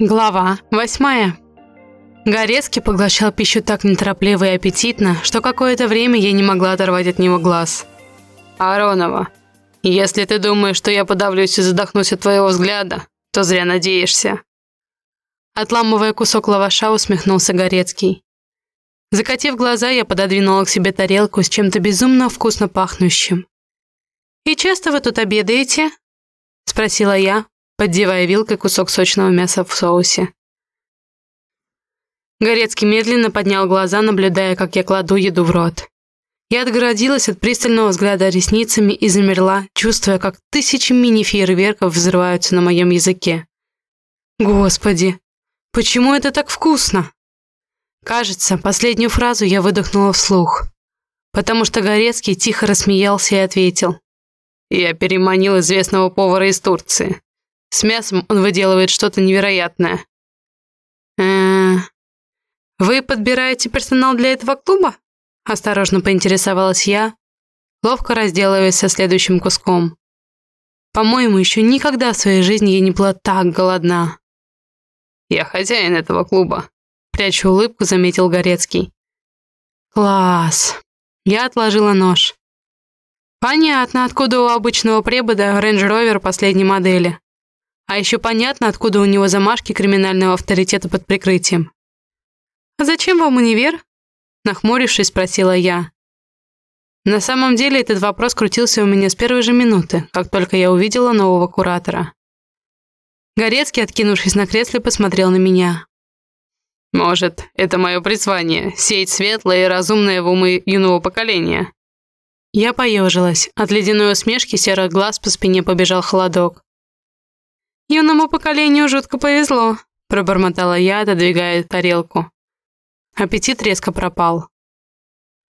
Глава восьмая. Горецкий поглощал пищу так неторопливо и аппетитно, что какое-то время я не могла оторвать от него глаз. «Аронова, если ты думаешь, что я подавлюсь и задохнусь от твоего взгляда, то зря надеешься». Отламывая кусок лаваша, усмехнулся Горецкий. Закатив глаза, я пододвинула к себе тарелку с чем-то безумно вкусно пахнущим. «И часто вы тут обедаете?» — спросила я, поддевая вилкой кусок сочного мяса в соусе. Горецкий медленно поднял глаза, наблюдая, как я кладу еду в рот. Я отгородилась от пристального взгляда ресницами и замерла, чувствуя, как тысячи мини-фейерверков взрываются на моем языке. Господи, почему это так вкусно? Кажется, последнюю фразу я выдохнула вслух, потому что Горецкий тихо рассмеялся и ответил. Я переманил известного повара из Турции. С мясом он выделывает что-то невероятное. э Вы подбираете персонал для этого клуба? Осторожно поинтересовалась я, ловко разделываясь со следующим куском. По-моему, еще никогда в своей жизни я не была так голодна. Я хозяин этого клуба. Прячу улыбку, заметил Горецкий. Класс. Я отложила нож. Понятно, откуда у обычного препода Range Rover последней модели. А еще понятно, откуда у него замашки криминального авторитета под прикрытием. «А зачем вам универ?» Нахмурившись, спросила я. На самом деле этот вопрос крутился у меня с первой же минуты, как только я увидела нового куратора. Горецкий, откинувшись на кресле, посмотрел на меня. «Может, это мое призвание — сеять светлое и разумное в умы юного поколения?» Я поежилась. От ледяной усмешки серых глаз по спине побежал холодок. «Юному поколению жутко повезло», – пробормотала я, отодвигая тарелку. Аппетит резко пропал.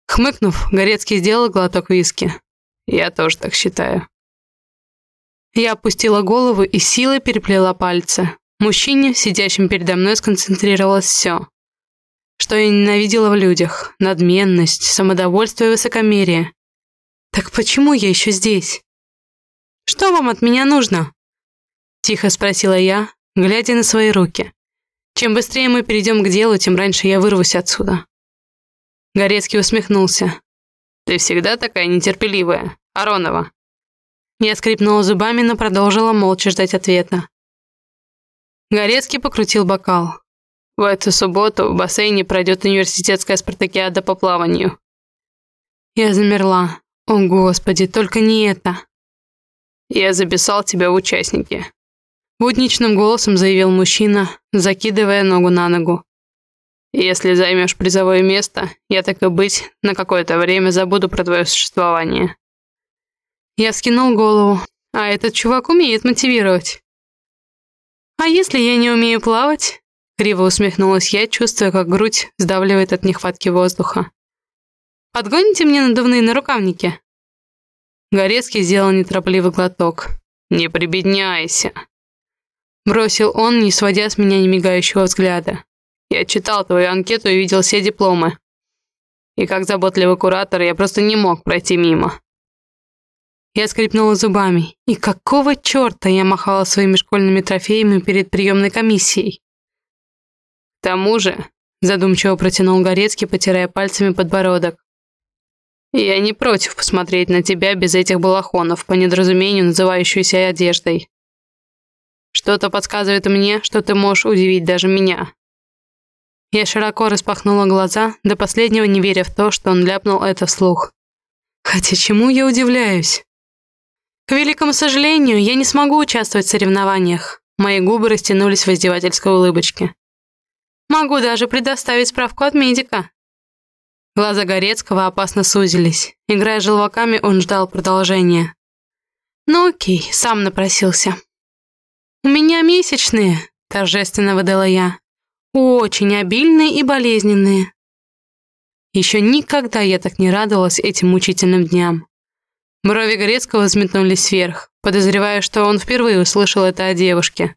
Хмыкнув, Горецкий сделал глоток виски. «Я тоже так считаю». Я опустила голову и силой переплела пальцы. Мужчине, сидящим передо мной, сконцентрировалось все. Что я ненавидела в людях. Надменность, самодовольство и высокомерие. Так почему я еще здесь? Что вам от меня нужно? Тихо спросила я, глядя на свои руки. Чем быстрее мы перейдем к делу, тем раньше я вырвусь отсюда. Горецкий усмехнулся. «Ты всегда такая нетерпеливая, Аронова». Я скрипнула зубами, но продолжила молча ждать ответа. Горецкий покрутил бокал. «В эту субботу в бассейне пройдет университетская спартакиада по плаванию». Я замерла. О, Господи, только не это. «Я записал тебя в участники. Будничным голосом заявил мужчина, закидывая ногу на ногу. «Если займешь призовое место, я так и быть, на какое-то время забуду про твое существование». Я вскинул голову. А этот чувак умеет мотивировать. «А если я не умею плавать?» Криво усмехнулась я, чувствуя, как грудь сдавливает от нехватки воздуха. «Подгоните мне надувные нарукавники?» Горецкий сделал неторопливый глоток. «Не прибедняйся!» Бросил он, не сводя с меня немигающего взгляда. «Я читал твою анкету и видел все дипломы. И как заботливый куратор я просто не мог пройти мимо». Я скрипнула зубами. И какого черта я махала своими школьными трофеями перед приемной комиссией? К тому же, задумчиво протянул Горецкий, потирая пальцами подбородок. Я не против посмотреть на тебя без этих балахонов, по недоразумению называющуюся одеждой. Что-то подсказывает мне, что ты можешь удивить даже меня». Я широко распахнула глаза, до последнего не веря в то, что он ляпнул это вслух. Хотя чему я удивляюсь? К великому сожалению, я не смогу участвовать в соревнованиях. Мои губы растянулись в издевательской улыбочке. Могу даже предоставить справку от медика. Глаза Горецкого опасно сузились. Играя желваками, он ждал продолжения. Ну окей, сам напросился. «У меня месячные», – торжественно выдала я. «Очень обильные и болезненные». Еще никогда я так не радовалась этим мучительным дням. Брови Горецкого взметнулись вверх, подозревая, что он впервые услышал это о девушке.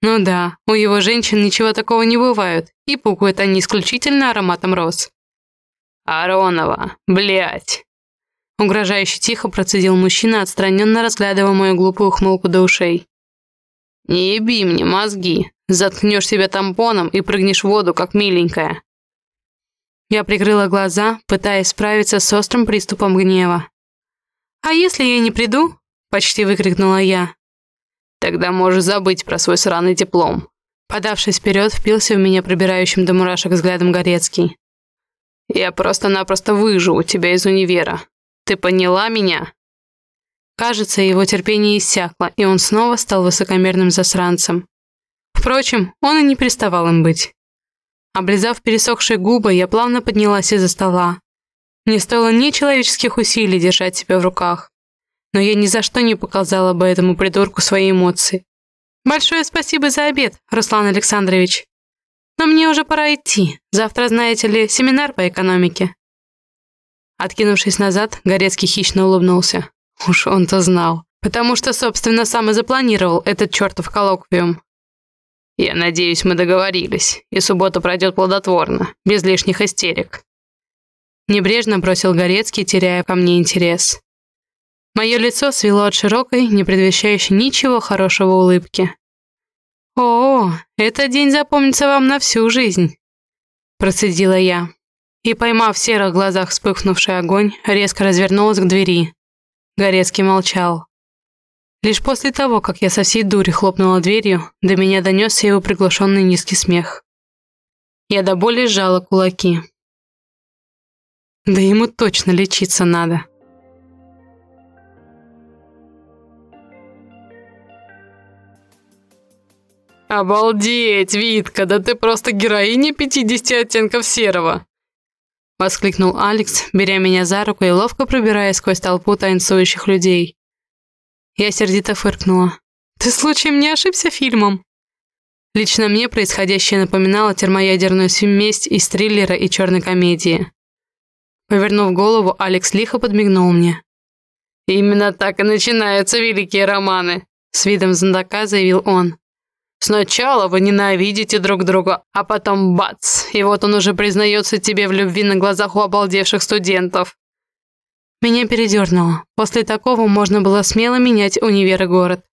Ну да, у его женщин ничего такого не бывает, и пукают они исключительно ароматом роз. «Аронова, блядь!» Угрожающе тихо процедил мужчина, отстраненно разглядывая мою глупую ухмылку до ушей. «Не еби мне мозги. Заткнешь себя тампоном и прыгнешь в воду, как миленькая. Я прикрыла глаза, пытаясь справиться с острым приступом гнева. «А если я не приду?» — почти выкрикнула я. «Тогда можешь забыть про свой сраный диплом». Подавшись вперед, впился в меня пробирающим до мурашек взглядом Горецкий. «Я просто-напросто выживу тебя из универа. Ты поняла меня?» Кажется, его терпение иссякло, и он снова стал высокомерным засранцем. Впрочем, он и не переставал им быть. Облизав пересохшие губы, я плавно поднялась из-за стола. Мне стоило нечеловеческих усилий держать себя в руках. Но я ни за что не показала бы этому придурку свои эмоции. Большое спасибо за обед, Руслан Александрович. Но мне уже пора идти. Завтра, знаете ли, семинар по экономике. Откинувшись назад, Горецкий хищно улыбнулся. Уж он-то знал. Потому что, собственно, сам и запланировал этот чертов коллоквиум. Я надеюсь, мы договорились, и суббота пройдет плодотворно, без лишних истерик. Небрежно бросил Горецкий, теряя ко мне интерес. Мое лицо свело от широкой, не предвещающей ничего хорошего улыбки. «О, этот день запомнится вам на всю жизнь», – процедила я. И, поймав в серых глазах вспыхнувший огонь, резко развернулась к двери. Горецкий молчал. Лишь после того, как я со всей дури хлопнула дверью, до меня донесся его приглушенный низкий смех. Я до боли сжала кулаки. Да ему точно лечиться надо. «Обалдеть, Витка, да ты просто героиня 50 оттенков серого!» Воскликнул Алекс, беря меня за руку и ловко пробираясь сквозь толпу танцующих людей. Я сердито фыркнула. «Ты случаем не ошибся фильмом?» Лично мне происходящее напоминало термоядерную смесь из триллера и черной комедии. Повернув голову, Алекс лихо подмигнул мне. «Именно так и начинаются великие романы», — с видом знатока заявил он. «Сначала вы ненавидите друг друга, а потом бац, и вот он уже признается тебе в любви на глазах у обалдевших студентов. Меня передернуло. После такого можно было смело менять универ и город.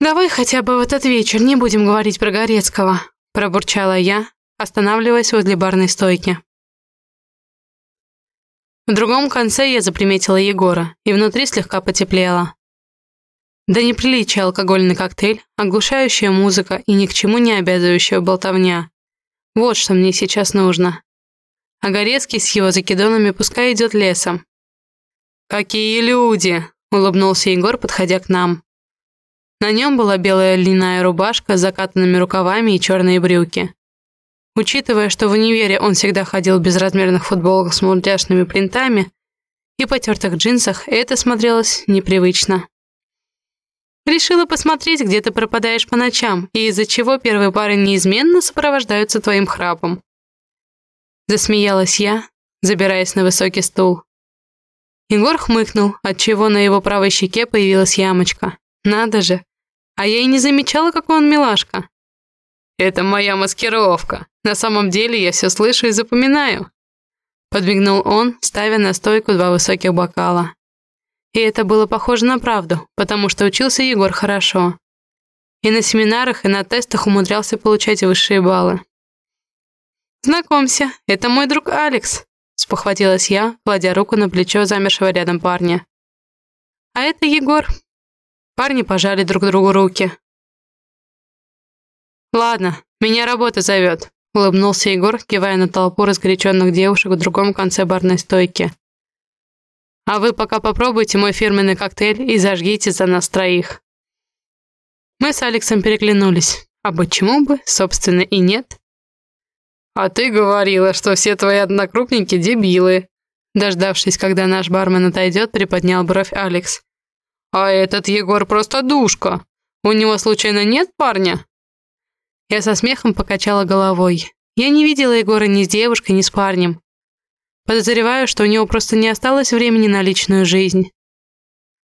«Давай хотя бы в этот вечер не будем говорить про Горецкого», пробурчала я, останавливаясь возле барной стойки. В другом конце я заприметила Егора, и внутри слегка потеплело. Да неприличие алкогольный коктейль, оглушающая музыка и ни к чему не обязывающая болтовня. Вот что мне сейчас нужно а Горецкий с его закидонами пускай идет лесом. «Какие люди!» – улыбнулся Егор, подходя к нам. На нем была белая льняная рубашка с закатанными рукавами и черные брюки. Учитывая, что в универе он всегда ходил в безразмерных футболках с мультяшными принтами и потертых джинсах, это смотрелось непривычно. Решила посмотреть, где ты пропадаешь по ночам, и из-за чего первые пары неизменно сопровождаются твоим храпом. Засмеялась я, забираясь на высокий стул. Егор хмыкнул, отчего на его правой щеке появилась ямочка. Надо же. А я и не замечала, какой он милашка. «Это моя маскировка. На самом деле я все слышу и запоминаю». Подмигнул он, ставя на стойку два высоких бокала. И это было похоже на правду, потому что учился Егор хорошо. И на семинарах, и на тестах умудрялся получать высшие баллы. «Знакомься, это мой друг Алекс», — спохватилась я, кладя руку на плечо замершего рядом парня. «А это Егор». Парни пожали друг другу руки. «Ладно, меня работа зовет», — улыбнулся Егор, кивая на толпу разгоряченных девушек в другом конце барной стойки. «А вы пока попробуйте мой фирменный коктейль и зажгите за нас троих». Мы с Алексом переглянулись. А почему бы, собственно, и нет? «А ты говорила, что все твои однокрупники дебилы!» Дождавшись, когда наш бармен отойдет, приподнял бровь Алекс. «А этот Егор просто душка! У него случайно нет парня?» Я со смехом покачала головой. Я не видела Егора ни с девушкой, ни с парнем. Подозреваю, что у него просто не осталось времени на личную жизнь.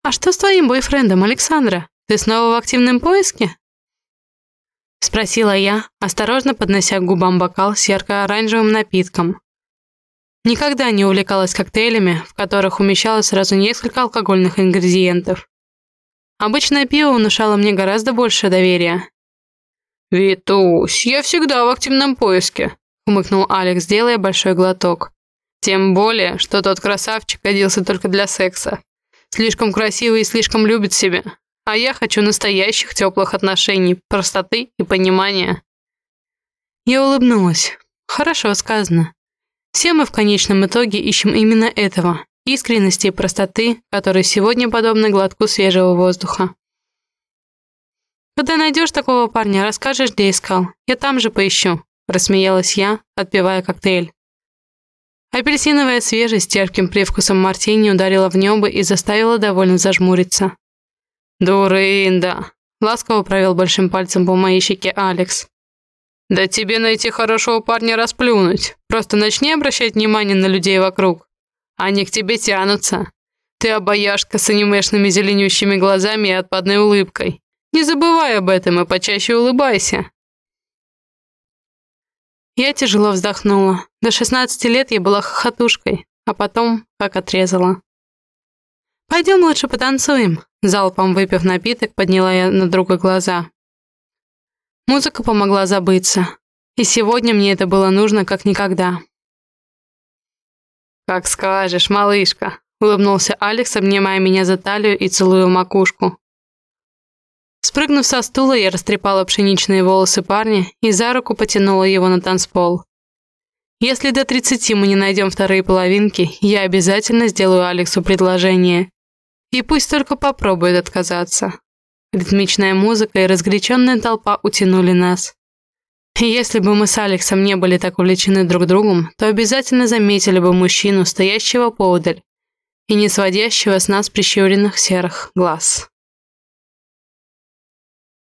«А что с твоим бойфрендом, Александра? Ты снова в активном поиске?» Спросила я, осторожно поднося к губам бокал с ярко-оранжевым напитком. Никогда не увлекалась коктейлями, в которых умещалось сразу несколько алкогольных ингредиентов. Обычное пиво внушало мне гораздо больше доверия. «Витусь, я всегда в активном поиске», — хмыкнул Алекс, делая большой глоток. «Тем более, что тот красавчик годился только для секса. Слишком красивый и слишком любит себя. А я хочу настоящих теплых отношений, простоты и понимания». Я улыбнулась. Хорошо сказано. Все мы в конечном итоге ищем именно этого. Искренности и простоты, которые сегодня подобны глотку свежего воздуха. «Когда найдешь такого парня, расскажешь, где искал. Я там же поищу», — рассмеялась я, отпивая коктейль. Апельсиновая свежесть терпким привкусом мартини ударила в небо и заставила довольно зажмуриться. «Дурында!» — ласково провел большим пальцем по моей щеке Алекс. «Да тебе найти хорошего парня расплюнуть. Просто начни обращать внимание на людей вокруг. Они к тебе тянутся. Ты обаяшка с анимешными зеленющими глазами и отпадной улыбкой. Не забывай об этом и почаще улыбайся. Я тяжело вздохнула. До 16 лет я была хохотушкой, а потом как отрезала. «Пойдем лучше потанцуем», — залпом выпив напиток, подняла я на друга глаза. Музыка помогла забыться, и сегодня мне это было нужно как никогда. «Как скажешь, малышка», — улыбнулся Алекс, обнимая меня за талию и целуя макушку. Спрыгнув со стула, я растрепала пшеничные волосы парня и за руку потянула его на танцпол. Если до 30 мы не найдем вторые половинки, я обязательно сделаю Алексу предложение. И пусть только попробует отказаться. Ритмичная музыка и разгоряченная толпа утянули нас. если бы мы с Алексом не были так увлечены друг другом, то обязательно заметили бы мужчину, стоящего поодаль и не сводящего с нас прищуренных серых глаз.